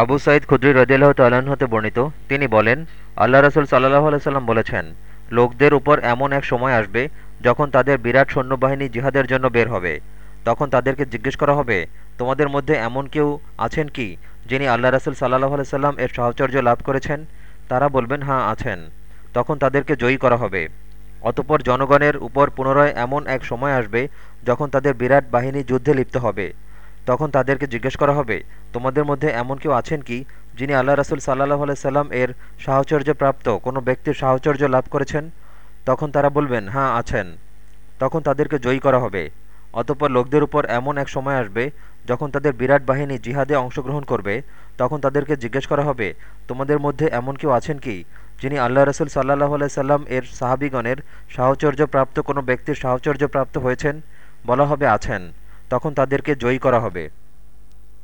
আবু সাইদ খুদ্রি রদিয়াল্লাহ তাল্লাহ্ন হতে বর্ণিত, তিনি বলেন, আল্লাহ রসুল সাল্লাহ আলাইসাল্লাম বলেছেন, লোকদের উপর এমন এক সময় আসবে যখন তাদের বিরাট সৈন্যবাহিনী জিহাদের জন্য বের হবে। তখন তাদেরকে জিজ্ঞেস করা হবে, তোমাদের মধ্যে এমন কেউ আছেন কি, যিনি আল্লাহ রসুল সাল্লাহ আলাইসাল্লাম এর সাহচর্য লাভ করেছেন? তারা বলবেন হ্যাঁ আছেন। তখন তাদেরকে জয়ী করা হবে। অতপর জনগণের উপর পুনরায় এমন এক সময় আসবে যখন তাদের বিরাট বাহিনী যুদ্ধে লিপ্ত হবে। তখন তাদেরকে জিজ্ঞেস করা হবে, তোমাদের মধ্যে এমন কেউ আছেন কি, যিনি আল্লাহ রসুল সাল্লাহ আলাইসাল্লাম এর সাহচর্য প্রাপ্ত, কোনো ব্যক্তির সাহচর্য লাভ করেছেন? তখন তারা বলবেন হ্যাঁ আছেন। তখন তাদেরকে জয়ী করা হবে। অতপর লোকদের উপর এমন এক সময় আসবে, যখন তাদের বিরাট বাহিনী জিহাদে অংশগ্রহণ করবে, তখন তাদেরকে জিজ্ঞেস করা হবে, তোমাদের মধ্যে এমন কেউ আছেন কি, যিনি আল্লাহ রসুল সাল্লাহ আলাইসাল্লাম এর সাহাবিগণের সাহচর্য প্রাপ্ত, কোনো ব্যক্তির সাহচর্য প্রাপ্ত হয়েছেন? বলা হবে, আছেন। তখন তাদেরকে জয়ী করা হবে।